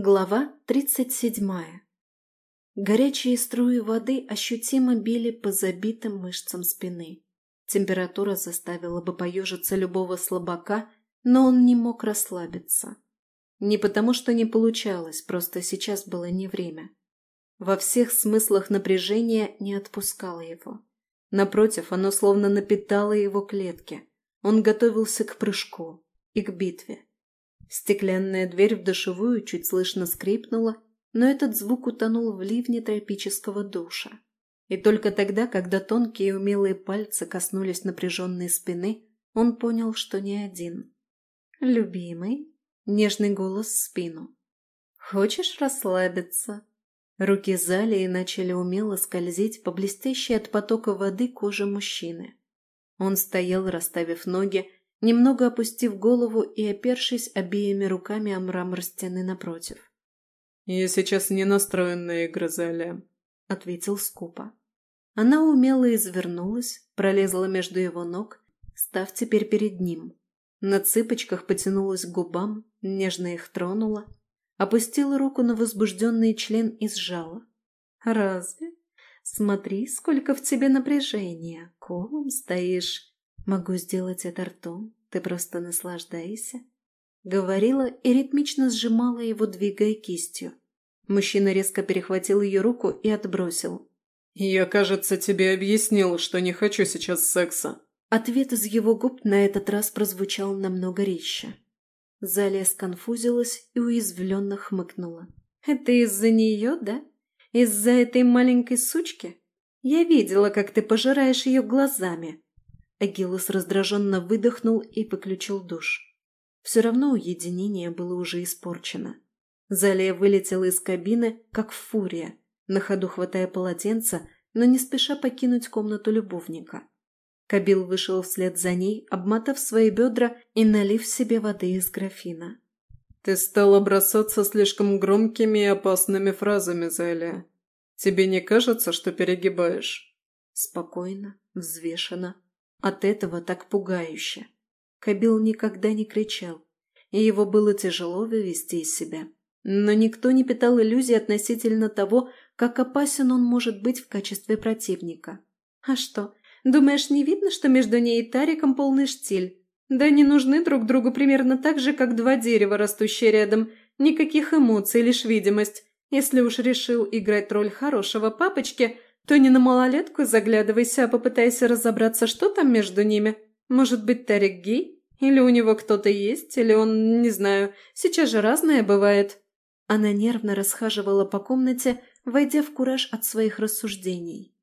Глава 37. Горячие струи воды ощутимо били по забитым мышцам спины. Температура заставила бы поежиться любого слабака, но он не мог расслабиться. Не потому, что не получалось, просто сейчас было не время. Во всех смыслах напряжение не отпускало его. Напротив, оно словно напитало его клетки. Он готовился к прыжку и к битве. Стеклянная дверь в душевую чуть слышно скрипнула, но этот звук утонул в ливне тропического душа. И только тогда, когда тонкие умелые пальцы коснулись напряженной спины, он понял, что не один. «Любимый?» — нежный голос в спину. «Хочешь расслабиться?» Руки Залии начали умело скользить по блестящей от потока воды коже мужчины. Он стоял, расставив ноги, немного опустив голову и опершись обеими руками о мрамор стены напротив. «Я сейчас не настроен на игры, Заля», — ответил скупо. Она умело извернулась, пролезла между его ног, став теперь перед ним. На цыпочках потянулась к губам, нежно их тронула, опустила руку на возбужденный член и сжала. «Разве? Смотри, сколько в тебе напряжения, колом стоишь. Могу сделать это ртом, ты просто наслаждайся. Говорила и ритмично сжимала его, двигая кистью. Мужчина резко перехватил ее руку и отбросил. «Я, кажется, тебе объяснил, что не хочу сейчас секса». Ответ из его губ на этот раз прозвучал намного резче. Залия сконфузилась и уязвленно хмыкнула. «Это из-за нее, да? Из-за этой маленькой сучки? Я видела, как ты пожираешь ее глазами. Агилос раздраженно выдохнул и выключил душ. Все равно уединение было уже испорчено. Залия вылетела из кабины, как фурия, на ходу хватая полотенце, но не спеша покинуть комнату любовника. Кабил вышел вслед за ней, обмотав свои бедра и налив себе воды из графина. «Ты стала бросаться слишком громкими и опасными фразами, Залия. Тебе не кажется, что перегибаешь?» Спокойно, взвешенно, от этого так пугающе. Кабил никогда не кричал, и его было тяжело вывести из себя. Но никто не питал иллюзий относительно того, как опасен он может быть в качестве противника. А что, думаешь, не видно, что между ней и Тариком полный штиль? Да они нужны друг другу примерно так же, как два дерева, растущие рядом. Никаких эмоций, лишь видимость. Если уж решил играть роль хорошего папочки – то не на малолетку заглядывайся, а попытайся разобраться, что там между ними. Может быть, Тарик гей? Или у него кто-то есть, или он, не знаю, сейчас же разное бывает». Она нервно расхаживала по комнате, войдя в кураж от своих рассуждений.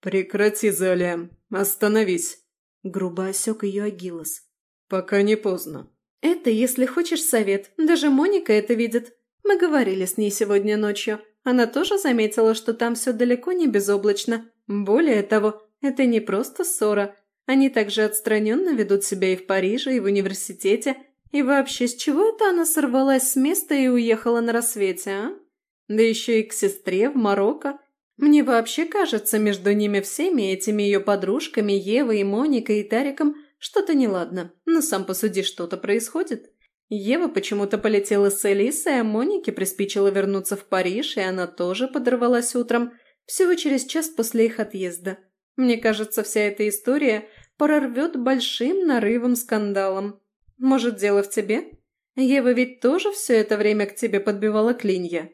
«Прекрати, Заля, остановись!» Грубо осек ее Агилос. «Пока не поздно». «Это, если хочешь, совет. Даже Моника это видит. Мы говорили с ней сегодня ночью. Она тоже заметила, что там все далеко не безоблачно. Более того, это не просто ссора. Они также отстраненно ведут себя и в Париже, и в университете. И вообще, с чего это она сорвалась с места и уехала на рассвете, а? Да еще и к сестре в Марокко. Мне вообще кажется, между ними всеми этими ее подружками, Евой и Моникой и Тариком, что-то неладно. Но сам посуди, что-то происходит. Ева почему-то полетела с Элисой, а Монике приспичило вернуться в Париж, и она тоже подорвалась утром, всего через час после их отъезда. Мне кажется, вся эта история прорвет большим нарывом скандалом. Может, дело в тебе? Ева ведь тоже все это время к тебе подбивала клинья.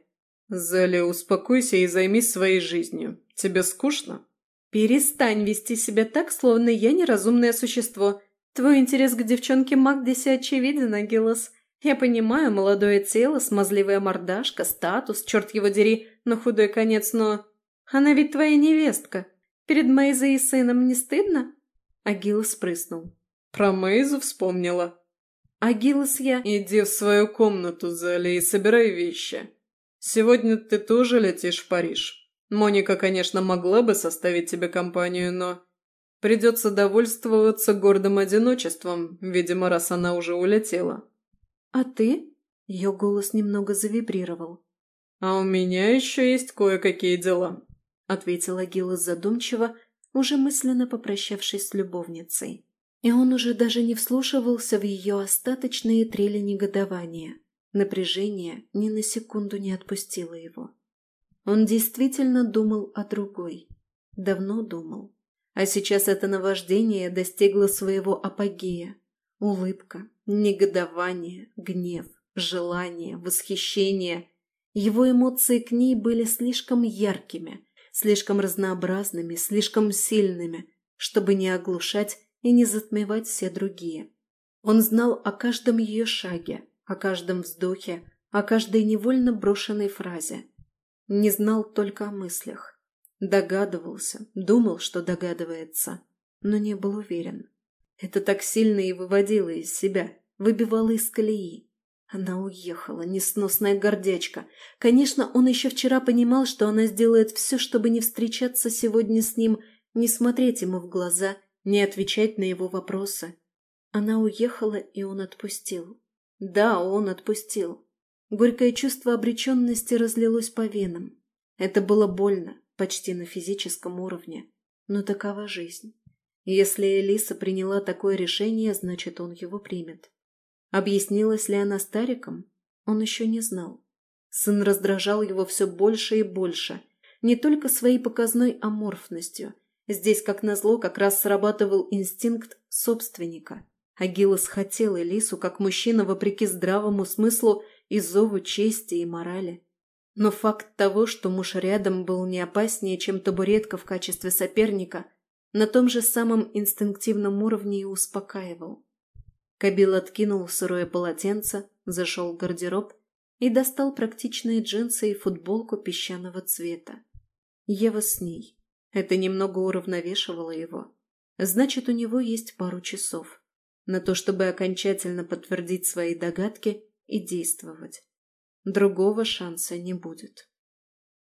Заля, успокойся и займись своей жизнью. Тебе скучно? Перестань вести себя так, словно я неразумное существо. Твой интерес к девчонке Магдисе очевиден, Агилос. Я понимаю, молодое тело, смазливая мордашка, статус, черт его дери, на худой конец, но... Она ведь твоя невестка. Перед Мейзой и сыном не стыдно?» Агилос прыснул. «Про Мейзу вспомнила». «Агилос я...» «Иди в свою комнату, Зали, и собирай вещи. Сегодня ты тоже летишь в Париж. Моника, конечно, могла бы составить тебе компанию, но...» Придется довольствоваться гордым одиночеством, видимо, раз она уже улетела. «А ты?» Ее голос немного завибрировал. «А у меня еще есть кое-какие дела», — ответила Гилла задумчиво, уже мысленно попрощавшись с любовницей. И он уже даже не вслушивался в ее остаточные трели негодования. Напряжение ни на секунду не отпустило его. Он действительно думал о другой. Давно думал. А сейчас это наваждение достигло своего апогея. Улыбка, негодование, гнев, желание, восхищение. Его эмоции к ней были слишком яркими, слишком разнообразными, слишком сильными, чтобы не оглушать и не затмевать все другие. Он знал о каждом ее шаге, о каждом вздохе, о каждой невольно брошенной фразе. Не знал только о мыслях. Догадывался, думал, что догадывается, но не был уверен. Это так сильно и выводило из себя, выбивало из колеи. Она уехала, несносная гордячка. Конечно, он еще вчера понимал, что она сделает все, чтобы не встречаться сегодня с ним, не смотреть ему в глаза, не отвечать на его вопросы. Она уехала, и он отпустил. Да, он отпустил. Горькое чувство обреченности разлилось по венам. Это было больно, почти на физическом уровне. Но такова жизнь. Если Элиса приняла такое решение, значит, он его примет. Объяснилась ли она стариком? Он еще не знал. Сын раздражал его все больше и больше, не только своей показной аморфностью. Здесь, как назло, как раз срабатывал инстинкт собственника. Агилос хотел Элису как мужчина вопреки здравому смыслу и зову чести и морали. Но факт того, что муж рядом был не опаснее, чем табуретка в качестве соперника, на том же самом инстинктивном уровне и успокаивал. Кабил откинул сырое полотенце, зашел в гардероб и достал практичные джинсы и футболку песчаного цвета. Ева с ней. Это немного уравновешивало его. Значит, у него есть пару часов на то, чтобы окончательно подтвердить свои догадки и действовать. Другого шанса не будет.